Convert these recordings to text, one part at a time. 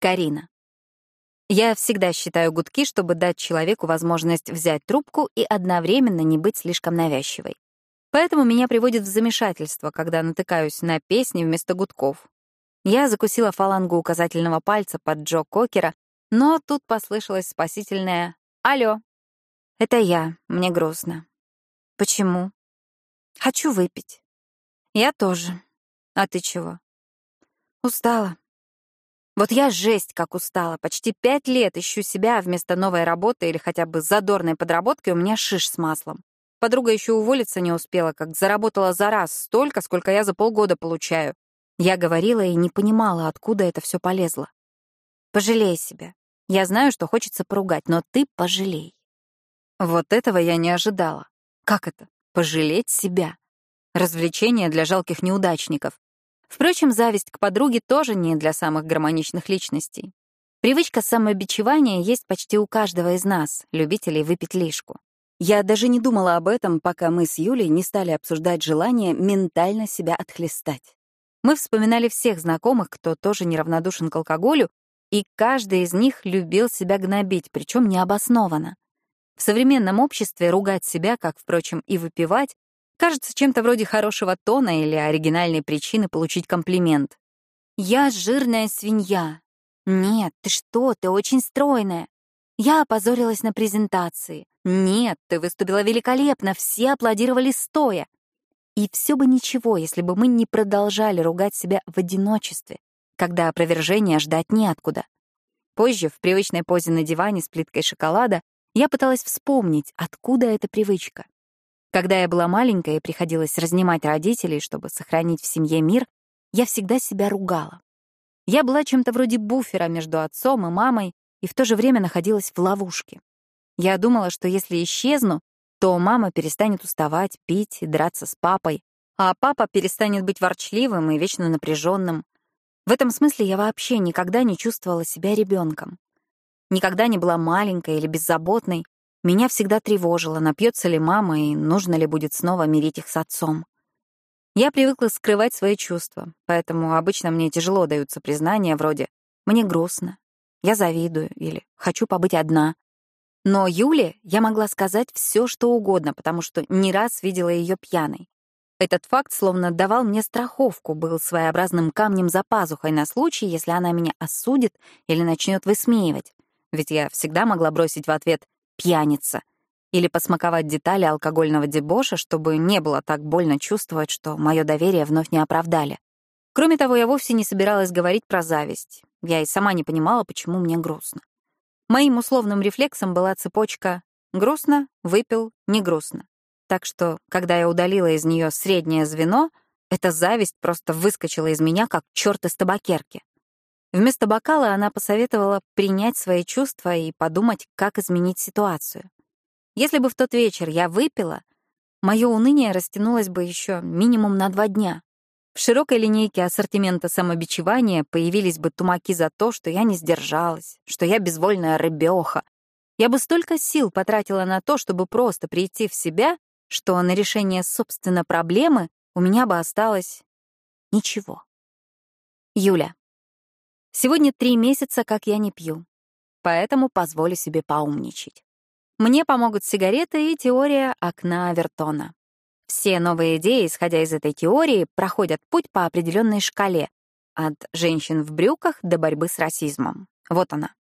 Карина. Я всегда считаю гудки, чтобы дать человеку возможность взять трубку и одновременно не быть слишком навязчивой. Поэтому меня приводит в замешательство, когда натыкаюсь на песни вместо гудков. Я закусила фалангу указательного пальца под Джо Кокера, но тут послышалось спасительное «Алло». «Это я, мне грустно». «Почему?» «Хочу выпить». «Я тоже. А ты чего?» «Устала. Вот я жесть как устала. Почти пять лет ищу себя вместо новой работы или хотя бы задорной подработки у меня шиш с маслом. Подруга еще уволиться не успела, как заработала за раз столько, сколько я за полгода получаю. Я говорила и не понимала, откуда это все полезло. Пожалей себя. Я знаю, что хочется поругать, но ты пожалей. Вот этого я не ожидала. Как это? Пожалеть себя. Развлечение для жалких неудачников. Впрочем, зависть к подруге тоже не для самых гармоничных личностей. Привычка самобичевания есть почти у каждого из нас, любителей выпить лишку. Я даже не думала об этом, пока мы с Юлей не стали обсуждать желание ментально себя отхлестать. Мы вспоминали всех знакомых, кто тоже неравнодушен к алкоголю, и каждый из них любил себя гнобить, причем необоснованно. В современном обществе ругать себя, как, впрочем, и выпивать, Кажется чем-то вроде хорошего тона или оригинальной причины получить комплимент. «Я жирная свинья». «Нет, ты что, ты очень стройная». Я опозорилась на презентации. «Нет, ты выступила великолепно, все аплодировали стоя». И все бы ничего, если бы мы не продолжали ругать себя в одиночестве, когда опровержения ждать неоткуда. Позже, в привычной позе на диване с плиткой шоколада, я пыталась вспомнить, откуда эта привычка. Когда я была маленькая и приходилось разнимать родителей, чтобы сохранить в семье мир, я всегда себя ругала. Я была чем-то вроде буфера между отцом и мамой и в то же время находилась в ловушке. Я думала, что если исчезну, то мама перестанет уставать, пить и драться с папой, а папа перестанет быть ворчливым и вечно напряженным. В этом смысле я вообще никогда не чувствовала себя ребенком. Никогда не была маленькой или беззаботной, меня всегда тревожило, напьется ли мама и нужно ли будет снова мирить их с отцом. Я привыкла скрывать свои чувства, поэтому обычно мне тяжело даются признания вроде «мне грустно», «я завидую» или «хочу побыть одна». Но Юле я могла сказать все, что угодно, потому что не раз видела ее пьяной. Этот факт словно давал мне страховку, был своеобразным камнем за пазухой на случай, если она меня осудит или начнет высмеивать. Ведь я всегда могла бросить в ответ пьяница, или посмаковать детали алкогольного дебоша, чтобы не было так больно чувствовать, что мое доверие вновь не оправдали. Кроме того, я вовсе не собиралась говорить про зависть. Я и сама не понимала, почему мне грустно. Моим условным рефлексом была цепочка «грустно», «выпил», «не грустно». Так что, когда я удалила из нее среднее звено, эта зависть просто выскочила из меня, как черт из табакерки. Вместо бокала она посоветовала принять свои чувства и подумать, как изменить ситуацию. Если бы в тот вечер я выпила, мое уныние растянулось бы еще минимум на два дня. В широкой линейке ассортимента самобичевания появились бы тумаки за то, что я не сдержалась, что я безвольная рыбеха. Я бы столько сил потратила на то, чтобы просто прийти в себя, что на решение собственной проблемы у меня бы осталось ничего. Юля. Сегодня три месяца, как я не пью, поэтому позволю себе поумничать. Мне помогут сигареты и теория окна Авертона. Все новые идеи, исходя из этой теории, проходят путь по определенной шкале от женщин в брюках до борьбы с расизмом. Вот она.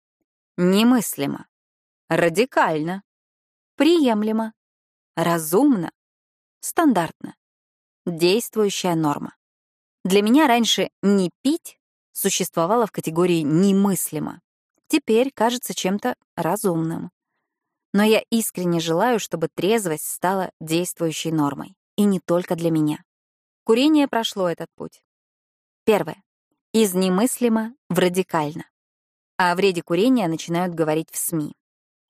Немыслимо. Радикально. Приемлемо. Разумно. Стандартно. Действующая норма. Для меня раньше не пить существовало в категории «немыслимо». Теперь кажется чем-то разумным. Но я искренне желаю, чтобы трезвость стала действующей нормой. И не только для меня. Курение прошло этот путь. Первое. Из немыслимо в радикально. О вреде курения начинают говорить в СМИ.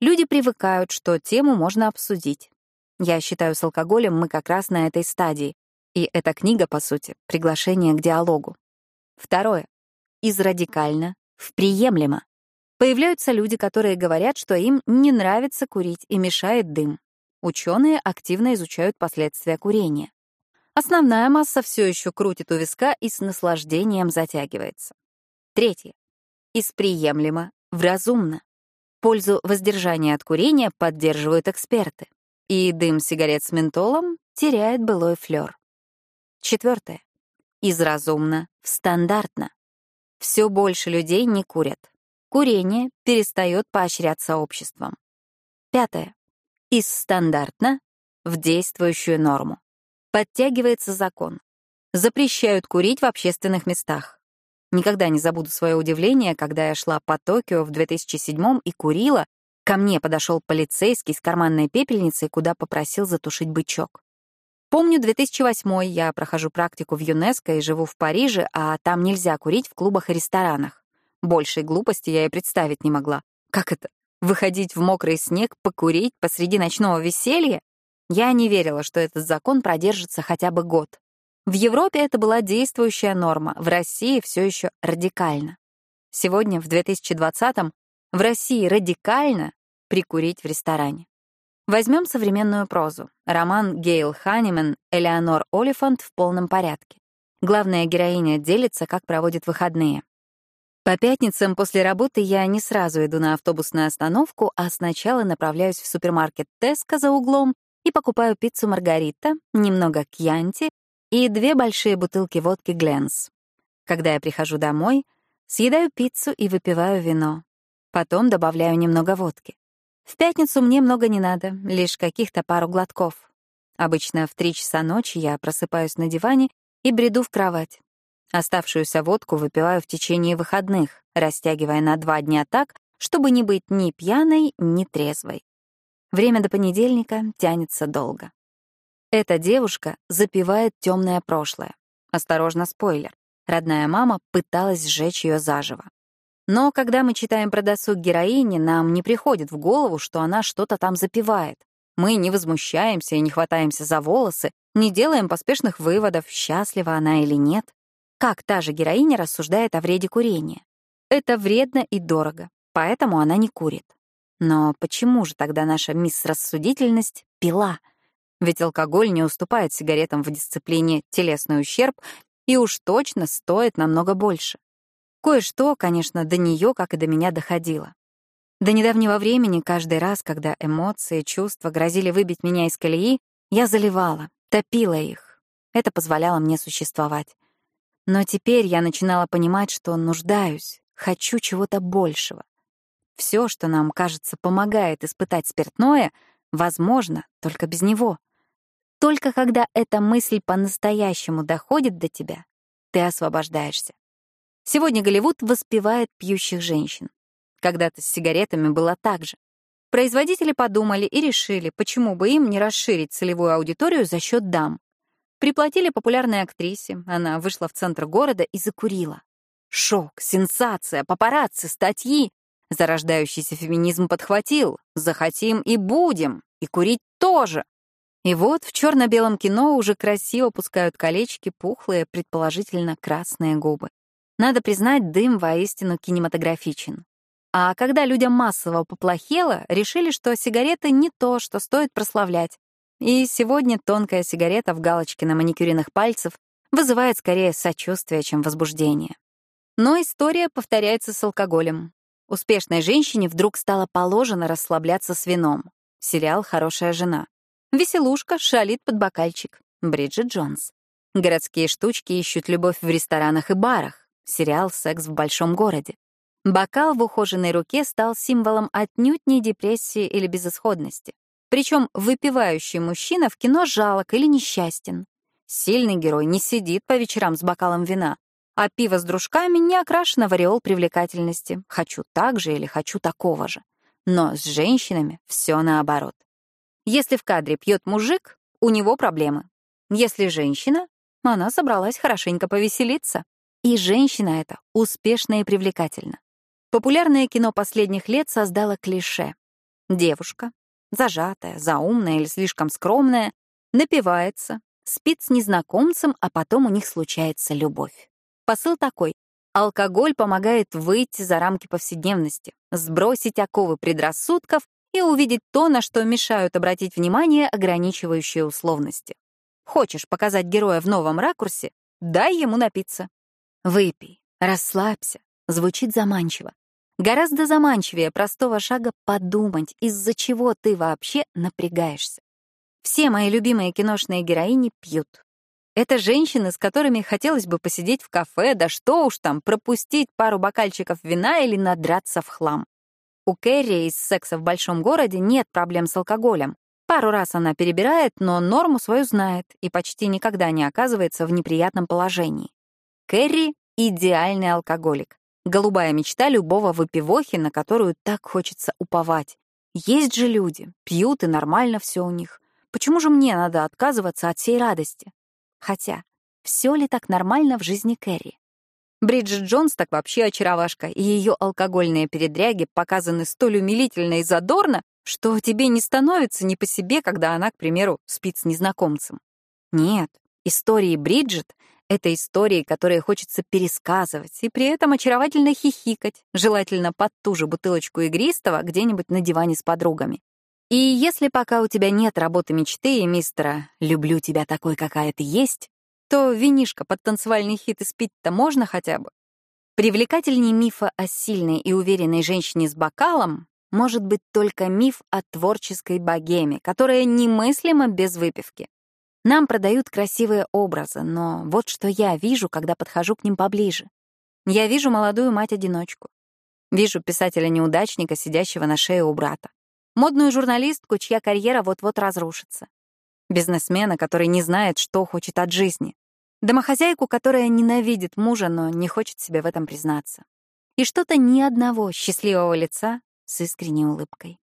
Люди привыкают, что тему можно обсудить. Я считаю, с алкоголем мы как раз на этой стадии. И эта книга, по сути, приглашение к диалогу. Второе из радикально в приемлемо. Появляются люди, которые говорят, что им не нравится курить и мешает дым. Ученые активно изучают последствия курения. Основная масса все еще крутит у виска и с наслаждением затягивается. Третье. из приемлемо в разумно. Пользу воздержания от курения поддерживают эксперты. И дым сигарет с ментолом теряет былой флёр. Четвертое. Из разумно в стандартно. Все больше людей не курят. Курение перестает поощряться обществом. Пятое. Из стандартно в действующую норму. Подтягивается закон. Запрещают курить в общественных местах. Никогда не забуду свое удивление, когда я шла по Токио в 2007 и курила, ко мне подошел полицейский с карманной пепельницей, куда попросил затушить бычок. Помню 2008 я прохожу практику в ЮНЕСКО и живу в Париже, а там нельзя курить в клубах и ресторанах. Большей глупости я и представить не могла. Как это? Выходить в мокрый снег, покурить посреди ночного веселья? Я не верила, что этот закон продержится хотя бы год. В Европе это была действующая норма, в России все еще радикально. Сегодня, в 2020-м, в России радикально прикурить в ресторане. Возьмем современную прозу. Роман Гейл Ханимен «Элеонор Олифант» в полном порядке. Главная героиня делится, как проводит выходные. По пятницам после работы я не сразу иду на автобусную остановку, а сначала направляюсь в супермаркет Теска за углом и покупаю пиццу Маргарита, немного кьянти и две большие бутылки водки Гленс. Когда я прихожу домой, съедаю пиццу и выпиваю вино. Потом добавляю немного водки. В пятницу мне много не надо, лишь каких-то пару глотков. Обычно в три часа ночи я просыпаюсь на диване и бреду в кровать. Оставшуюся водку выпиваю в течение выходных, растягивая на два дня так, чтобы не быть ни пьяной, ни трезвой. Время до понедельника тянется долго. Эта девушка запивает темное прошлое. Осторожно, спойлер. Родная мама пыталась сжечь ее заживо. Но когда мы читаем про досуг героини, нам не приходит в голову, что она что-то там запивает. Мы не возмущаемся и не хватаемся за волосы, не делаем поспешных выводов, счастлива она или нет. Как та же героиня рассуждает о вреде курения. Это вредно и дорого, поэтому она не курит. Но почему же тогда наша мисс Рассудительность пила — ведь алкоголь не уступает сигаретам в дисциплине телесный ущерб и уж точно стоит намного больше. Кое-что, конечно, до нее, как и до меня, доходило. До недавнего времени каждый раз, когда эмоции, чувства грозили выбить меня из колеи, я заливала, топила их. Это позволяло мне существовать. Но теперь я начинала понимать, что нуждаюсь, хочу чего-то большего. Все, что нам, кажется, помогает испытать спиртное, возможно только без него. Только когда эта мысль по-настоящему доходит до тебя, ты освобождаешься. Сегодня Голливуд воспевает пьющих женщин. Когда-то с сигаретами было так же. Производители подумали и решили, почему бы им не расширить целевую аудиторию за счет дам. Приплатили популярной актрисе, она вышла в центр города и закурила. Шок, сенсация, папарацци, статьи. Зарождающийся феминизм подхватил. Захотим и будем. И курить тоже. И вот в черно-белом кино уже красиво пускают колечки, пухлые, предположительно красные губы. Надо признать, дым воистину кинематографичен. А когда людям массово поплохело, решили, что сигареты не то, что стоит прославлять. И сегодня тонкая сигарета в галочке на маникюренных пальцев вызывает скорее сочувствие, чем возбуждение. Но история повторяется с алкоголем. Успешной женщине вдруг стало положено расслабляться с вином. Сериал «Хорошая жена». Веселушка шалит под бокальчик. Бриджит Джонс. Городские штучки ищут любовь в ресторанах и барах. Сериал «Секс в большом городе». Бокал в ухоженной руке стал символом отнюдь не депрессии или безысходности. Причем выпивающий мужчина в кино жалок или несчастен. Сильный герой не сидит по вечерам с бокалом вина, а пиво с дружками не окрашено в ореол привлекательности. Хочу так же или хочу такого же. Но с женщинами все наоборот. Если в кадре пьет мужик, у него проблемы. Если женщина, она собралась хорошенько повеселиться. И женщина эта успешна и привлекательна. Популярное кино последних лет создало клише. Девушка, зажатая, заумная или слишком скромная, напивается, спит с незнакомцем, а потом у них случается любовь. Посыл такой. Алкоголь помогает выйти за рамки повседневности, сбросить оковы предрассудков и увидеть то, на что мешают обратить внимание ограничивающие условности. Хочешь показать героя в новом ракурсе? Дай ему напиться. Выпей, расслабься, Звучит заманчиво. Гораздо заманчивее простого шага подумать, из-за чего ты вообще напрягаешься. Все мои любимые киношные героини пьют. Это женщины, с которыми хотелось бы посидеть в кафе, да что уж там, пропустить пару бокальчиков вина или надраться в хлам. У Кэрри из «Секса в большом городе» нет проблем с алкоголем. Пару раз она перебирает, но норму свою знает и почти никогда не оказывается в неприятном положении. Кэрри — идеальный алкоголик. Голубая мечта любого выпивохи, на которую так хочется уповать. Есть же люди, пьют, и нормально все у них. Почему же мне надо отказываться от всей радости? Хотя, все ли так нормально в жизни Кэрри? Бриджит Джонс так вообще очаровашка, и ее алкогольные передряги показаны столь умилительно и задорно, что тебе не становится не по себе, когда она, к примеру, спит с незнакомцем. Нет, истории Бриджит — это истории, которые хочется пересказывать и при этом очаровательно хихикать, желательно под ту же бутылочку игристого где-нибудь на диване с подругами. И если пока у тебя нет работы мечты и мистера «люблю тебя такой, какая ты есть», то винишка под танцевальный хит испить-то можно хотя бы. Привлекательней мифа о сильной и уверенной женщине с бокалом может быть только миф о творческой богеме, которая немыслима без выпивки. Нам продают красивые образы, но вот что я вижу, когда подхожу к ним поближе. Я вижу молодую мать-одиночку. Вижу писателя-неудачника, сидящего на шее у брата. Модную журналистку, чья карьера вот-вот разрушится. Бизнесмена, который не знает, что хочет от жизни. Домохозяйку, которая ненавидит мужа, но не хочет себе в этом признаться. И что-то ни одного счастливого лица с искренней улыбкой.